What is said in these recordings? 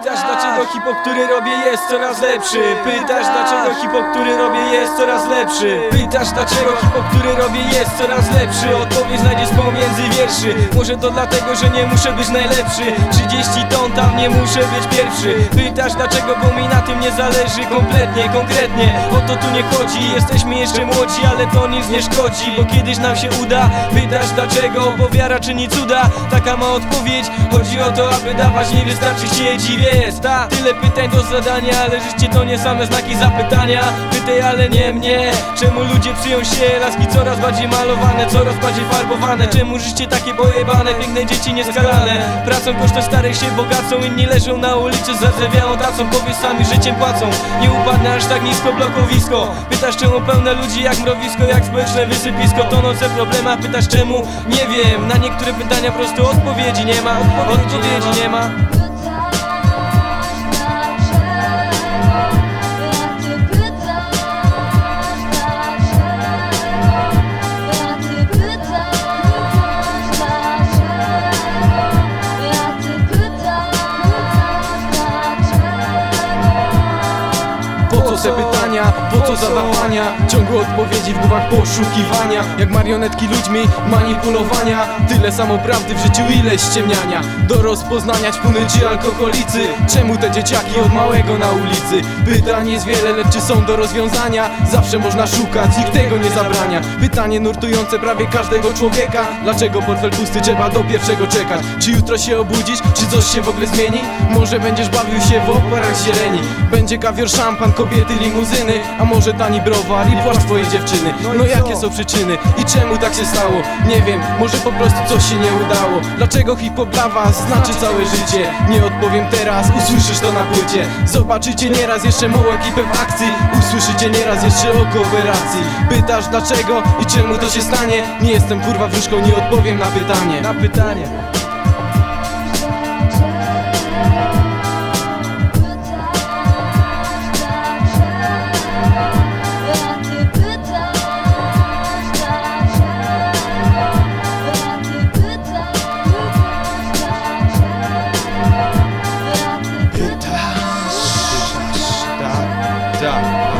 dlaczego hip-hop, który robię jest coraz lepszy? Pytasz dlaczego hip-hop, który robię jest coraz lepszy? Pytasz dlaczego hip-hop, który robię jest coraz lepszy? Odpowiedź znajdziesz pomiędzy wierszy. Może to dlatego, że nie muszę być najlepszy. 30 ton tam nie muszę być pierwszy. Pytasz dlaczego, bo mi na tym nie zależy Kompletnie, konkretnie, o to tu nie chodzi. Jesteśmy jeszcze młodzi, ale to nic nie szkodzi Bo kiedyś nam się uda. Pytasz dlaczego, bo wiara czyni cuda. Taka ma odpowiedź. Chodzi o to, aby dawać, nie wystarczy i ta Tyle pytań do zadania, ale życie to nie same znaki zapytania. Pytaj, ale nie mnie. Czemu ludzie przyją się, laski coraz bardziej malowane Coraz bardziej farbowane. Czemu życie takie pojebane, piękne dzieci nieskalane Pracą kosztem starych się bogacą Inni leżą na ulicy, zardzewiałą tacą Powiedz sami, życiem płacą. Nie upadnę aż tak nisko blokowisko. Pytasz czemu pełne ludzi jak mrowisko Jak społeczne wysypisko, tonące w problemach Pytasz czemu? Nie wiem. Na niektóre pytania po prostu odpowiedzi nie ma. Odpowiedzi nie ma Po co te pytania, po co zadawania Ciągłe odpowiedzi w głowach poszukiwania. Jak marionetki ludźmi manipulowania. Tyle samo prawdy w życiu, ile ściemniania. Do rozpoznania ćpuny czy alkoholicy. Czemu te dzieciaki od małego na ulicy? Pytań jest wiele, lecz czy są do rozwiązania? Zawsze można szukać, nikt tego nie zabrania. Pytanie nurtujące prawie każdego człowieka. Dlaczego portfel pusty trzeba do pierwszego czekać? Czy jutro się obudzisz, czy coś się w ogóle zmieni? Może będziesz bawił się w oparach zieleni Będzie kawior, szampan, kobiety, limuzyny A może tani browar i płaszcz twojej dziewczyny? No jakie są przyczyny? I czemu tak się stało? Nie wiem, może po prostu coś się nie udało. Dlaczego hip-hop dla was znaczy całe życie? Nie odpowiem teraz, usłyszysz to na płycie. Zobaczycie nieraz jeszcze małą ekipę w akcji. Usłyszycie nieraz jeszcze o kooperacji Pytasz dlaczego i czemu to się stanie? Nie jestem kurwa wróżką, nie odpowiem na pytanie. Na pytanie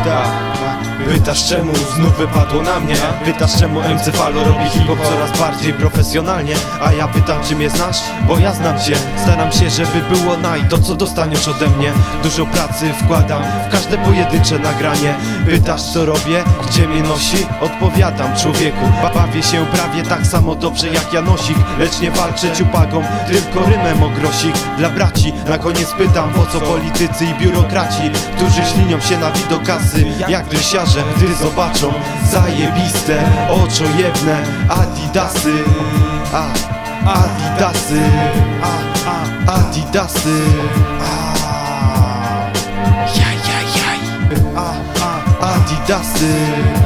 up. Pytasz czemu znów wypadło na mnie? Pytasz czemu MC Falo robi hip-hop coraz bardziej profesjonalnie? A ja pytam czy mnie znasz? Bo ja znam cię Staram się żeby było naj. To co dostaniesz ode mnie Dużo pracy wkładam w każde pojedyncze nagranie. Pytasz co robię? Gdzie mnie nosi? Odpowiadam człowieku. Ba- Bawię się prawie tak samo dobrze jak Janosik. Lecz nie walczę ciupagą Tylko rymem o grosik Dla braci na koniec pytam Po co politycy i biurokraci Którzy ślinią się na widok kasy Jak rysiarze, gdy zobaczą Zajebiste, oczojebne Adidasy a, Adidasy a, a, Adidasy a, Jaj, jaj, jaj a, a, Adidasy